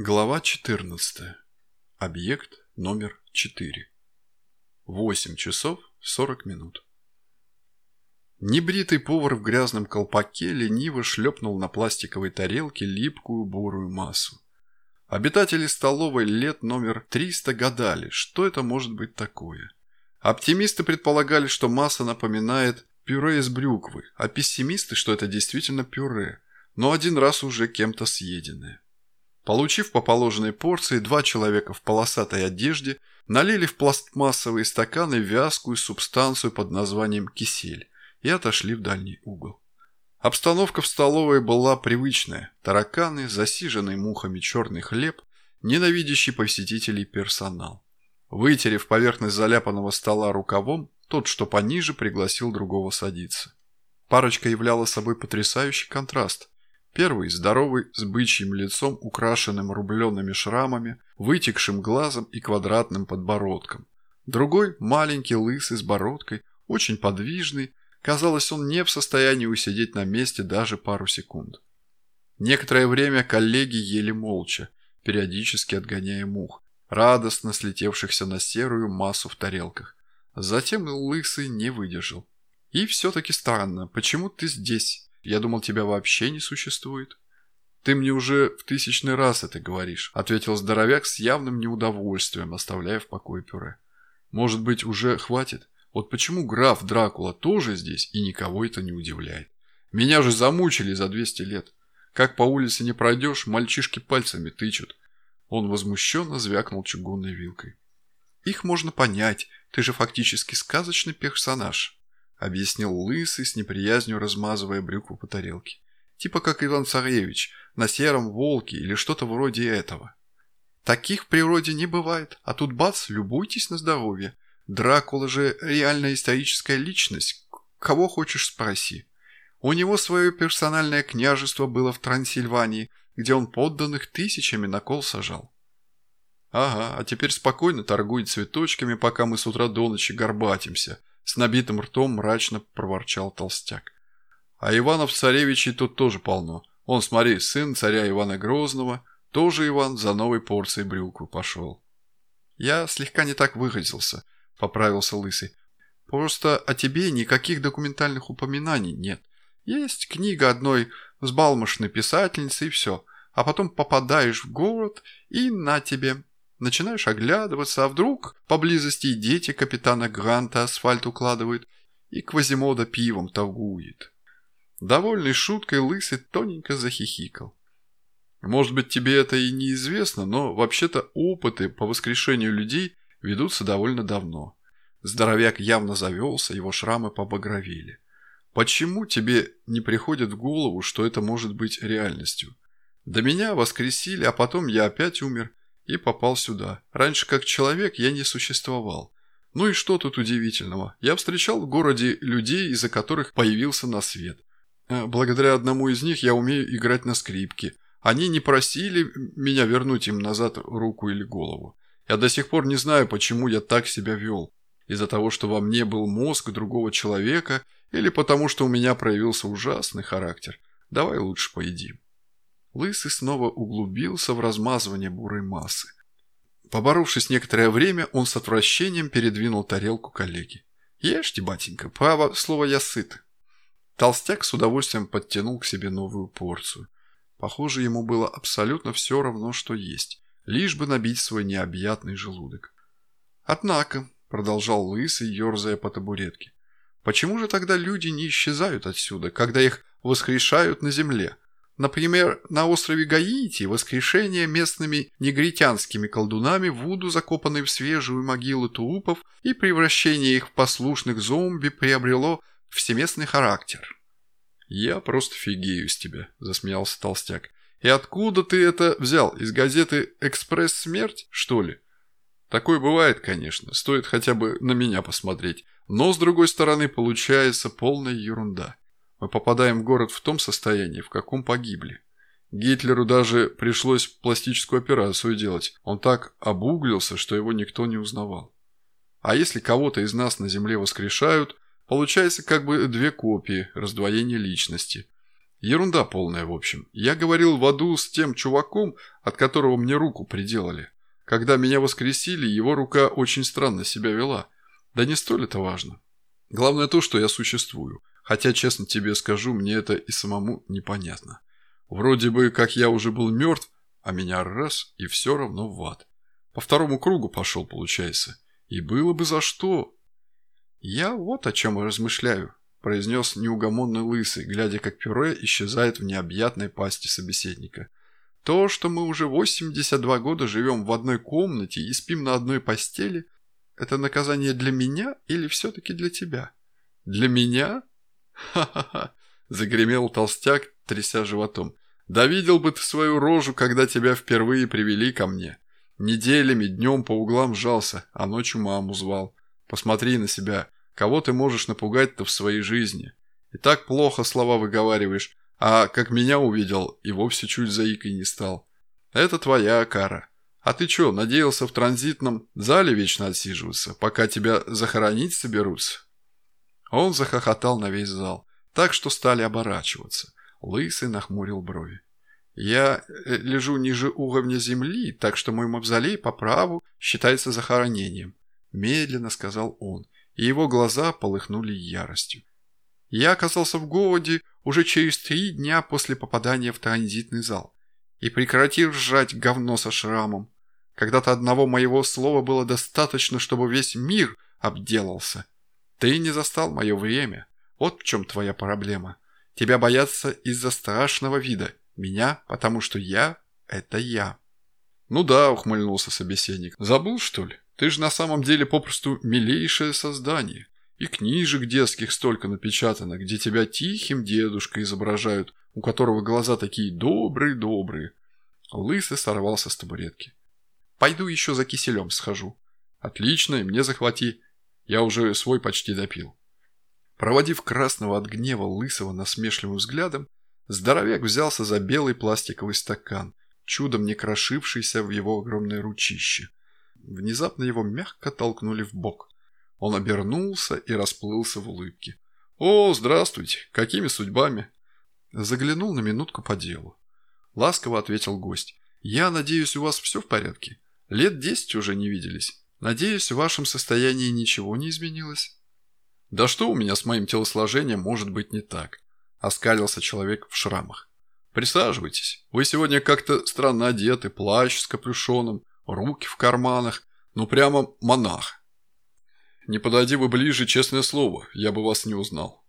Глава 14. Объект номер 4. 8 часов 40 минут. Небритый повар в грязном колпаке лениво шлепнул на пластиковой тарелке липкую бурую массу. Обитатели столовой лет номер 300 гадали, что это может быть такое. Оптимисты предполагали, что масса напоминает пюре из брюквы, а пессимисты, что это действительно пюре, но один раз уже кем-то съеденное. Получив по положенной порции, два человека в полосатой одежде налили в пластмассовые стаканы вязкую субстанцию под названием кисель и отошли в дальний угол. Обстановка в столовой была привычная. Тараканы, засиженный мухами черный хлеб, ненавидящий посетителей персонал. Вытерев поверхность заляпанного стола рукавом, тот, что пониже, пригласил другого садиться. Парочка являла собой потрясающий контраст. Первый – здоровый, с бычьим лицом, украшенным рубленными шрамами, вытекшим глазом и квадратным подбородком. Другой – маленький, лысый, с бородкой, очень подвижный. Казалось, он не в состоянии усидеть на месте даже пару секунд. Некоторое время коллеги ели молча, периодически отгоняя мух, радостно слетевшихся на серую массу в тарелках. Затем Лысый не выдержал. «И все-таки странно, почему ты здесь?» Я думал, тебя вообще не существует». «Ты мне уже в тысячный раз это говоришь», — ответил здоровяк с явным неудовольствием, оставляя в покое пюре. «Может быть, уже хватит? Вот почему граф Дракула тоже здесь и никого это не удивляет? Меня же замучили за 200 лет. Как по улице не пройдешь, мальчишки пальцами тычут». Он возмущенно звякнул чугунной вилкой. «Их можно понять, ты же фактически сказочный персонаж» объяснил Лысый с неприязнью размазывая брюкву по тарелке. Типа как Иван Царевич на сером волке или что-то вроде этого. Таких в природе не бывает, а тут бац, любуйтесь на здоровье. Дракула же реальная историческая личность, кого хочешь спроси. У него свое персональное княжество было в Трансильвании, где он подданных тысячами на кол сажал. Ага, а теперь спокойно торгует цветочками, пока мы с утра до ночи горбатимся, с набитым ртом мрачно проворчал толстяк. А Иванов-царевичей тут тоже полно. Он, смотри, сын царя Ивана Грозного, тоже Иван за новой порцией брюквы пошел. Я слегка не так выразился, поправился Лысый. Просто о тебе никаких документальных упоминаний нет. Есть книга одной взбалмошной писательницы и все. А потом попадаешь в город и на тебе. Начинаешь оглядываться, а вдруг поблизости и дети капитана Гранта асфальт укладывают, и Квазимода пивом торгует. Довольный шуткой Лысый тоненько захихикал. Может быть, тебе это и неизвестно, но вообще-то опыты по воскрешению людей ведутся довольно давно. Здоровяк явно завелся, его шрамы побагровели. Почему тебе не приходит в голову, что это может быть реальностью? До меня воскресили, а потом я опять умер, и попал сюда. Раньше как человек я не существовал. Ну и что тут удивительного? Я встречал в городе людей, из-за которых появился на свет. Э, благодаря одному из них я умею играть на скрипке. Они не просили меня вернуть им назад руку или голову. Я до сих пор не знаю, почему я так себя вел. Из-за того, что во мне был мозг другого человека, или потому, что у меня проявился ужасный характер. Давай лучше поедим. Лысый снова углубился в размазывание бурой массы. Поборовшись некоторое время, он с отвращением передвинул тарелку коллеги. «Ешьте, батенька, право, слово я сыт». Толстяк с удовольствием подтянул к себе новую порцию. Похоже, ему было абсолютно все равно, что есть, лишь бы набить свой необъятный желудок. «Однако», — продолжал Лысый, ерзая по табуретке, «почему же тогда люди не исчезают отсюда, когда их воскрешают на земле?» Например, на острове Гаити воскрешение местными негритянскими колдунами Вуду, закопанной в свежую могилу трупов, и превращение их в послушных зомби приобрело всеместный характер. «Я просто фигею с тебя», – засмеялся толстяк. «И откуда ты это взял? Из газеты «Экспресс-смерть», что ли?» Такое бывает, конечно, стоит хотя бы на меня посмотреть. Но, с другой стороны, получается полная ерунда мы попадаем в город в том состоянии, в каком погибли. Гитлеру даже пришлось пластическую операцию делать. Он так обуглился, что его никто не узнавал. А если кого-то из нас на земле воскрешают, получается как бы две копии, раздвоение личности. Ерунда полная, в общем. Я говорил в аду с тем чуваком, от которого мне руку приделали. Когда меня воскресили, его рука очень странно себя вела. Да не столь это важно. Главное то, что я существую. Хотя, честно тебе скажу, мне это и самому непонятно. Вроде бы, как я уже был мертв, а меня раз и все равно в ад. По второму кругу пошел, получается. И было бы за что. Я вот о чем размышляю, произнес неугомонный лысый, глядя, как пюре исчезает в необъятной пасти собеседника. То, что мы уже 82 года живем в одной комнате и спим на одной постели, это наказание для меня или все-таки для тебя? Для меня? Ха-ха-ха, загремел толстяк, тряся животом. Да видел бы ты свою рожу, когда тебя впервые привели ко мне. Неделями, днем по углам сжался, а ночью маму звал. Посмотри на себя. Кого ты можешь напугать-то в своей жизни? И так плохо слова выговариваешь, а как меня увидел, и вовсе чуть заикой не стал. Это твоя кара. А ты чё, надеялся в транзитном зале вечно отсиживаться, пока тебя захоронить соберутся?» Он захохотал на весь зал, так что стали оборачиваться. Лысый нахмурил брови. «Я э, лежу ниже уровня земли, так что мой мавзолей по праву считается захоронением», – медленно сказал он, и его глаза полыхнули яростью. «Я оказался в голоде уже через три дня после попадания в транзитный зал. И прекрати ржать говно со шрамом. Когда-то одного моего слова было достаточно, чтобы весь мир обделался. Ты не застал мое время. Вот в чем твоя проблема. Тебя боятся из-за страшного вида. Меня, потому что я – это я». «Ну да», – ухмыльнулся собеседник. «Забыл, что ли? Ты же на самом деле попросту милейшее создание. И книжек детских столько напечатано, где тебя тихим дедушкой изображают, у которого глаза такие добрые-добрые». Лысый сорвался с табуретки. «Пойду еще за киселем схожу». «Отлично, и мне захвати. Я уже свой почти допил». Проводив красного от гнева лысого насмешливым взглядом, здоровяк взялся за белый пластиковый стакан, чудом не крошившийся в его огромное ручище. Внезапно его мягко толкнули в бок. Он обернулся и расплылся в улыбке. «О, здравствуйте! Какими судьбами?» Заглянул на минутку по делу. Ласково ответил гость. «Я надеюсь, у вас все в порядке? Лет десять уже не виделись. Надеюсь, в вашем состоянии ничего не изменилось?» «Да что у меня с моим телосложением может быть не так?» – оскалился человек в шрамах. «Присаживайтесь. Вы сегодня как-то странно одеты, плащ с капюшоном, руки в карманах. Ну прямо монах. Не подойди вы ближе, честное слово, я бы вас не узнал».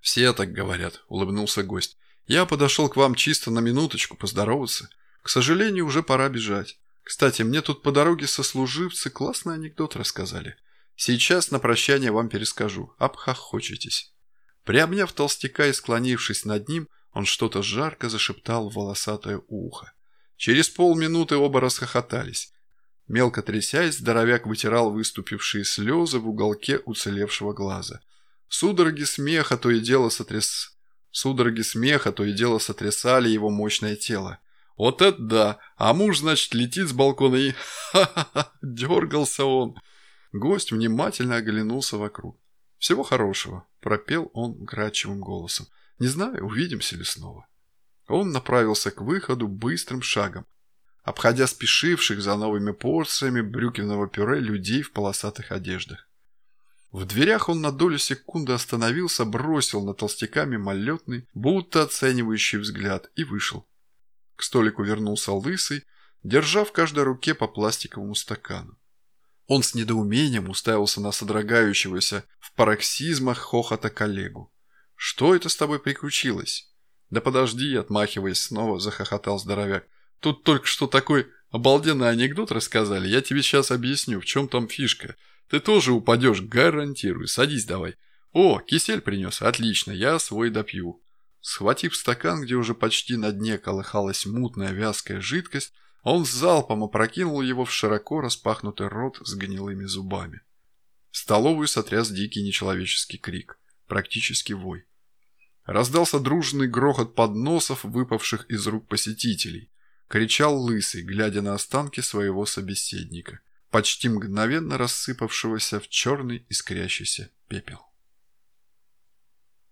«Все так говорят», – улыбнулся гость. «Я подошел к вам чисто на минуточку поздороваться. К сожалению, уже пора бежать. Кстати, мне тут по дороге сослуживцы классный анекдот рассказали». Сейчас на прощание вам перескажу, обхохочетесь». Приобняв толстяка и склонившись над ним, он что-то жарко зашептал в волосатое ухо. Через полминуты оба расхохотались. Мелко трясясь, здоровяк вытирал выступившие слезы в уголке уцелевшего глаза. Судороги смеха то и дело сотряс... Судороги смеха то и дело сотрясали его мощное тело. «Вот это да! А муж, значит, летит с балкона и... Ха-ха-ха! Дергался он!» Гость внимательно оглянулся вокруг. «Всего хорошего», – пропел он вкрадчивым голосом. «Не знаю, увидимся ли снова». Он направился к выходу быстрым шагом, обходя спешивших за новыми порциями брюкиного пюре людей в полосатых одеждах. В дверях он на долю секунды остановился, бросил на толстяка мимолетный, будто оценивающий взгляд, и вышел. К столику вернулся лысый, держа в каждой руке по пластиковому стакану. Он с недоумением уставился на содрогающегося в пароксизмах хохота коллегу. «Что это с тобой приключилось?» «Да подожди», — отмахиваясь снова, захохотал здоровяк. «Тут только что такой обалденный анекдот рассказали. Я тебе сейчас объясню, в чем там фишка. Ты тоже упадешь, гарантирую. Садись давай. О, кисель принес. Отлично, я свой допью». Схватив стакан, где уже почти на дне колыхалась мутная вязкая жидкость, он залпом опрокинул его в широко распахнутый рот с гнилыми зубами. Столовую сотряс дикий нечеловеческий крик, практически вой. Раздался дружный грохот подносов, выпавших из рук посетителей. Кричал лысый, глядя на останки своего собеседника, почти мгновенно рассыпавшегося в черный искрящийся пепел.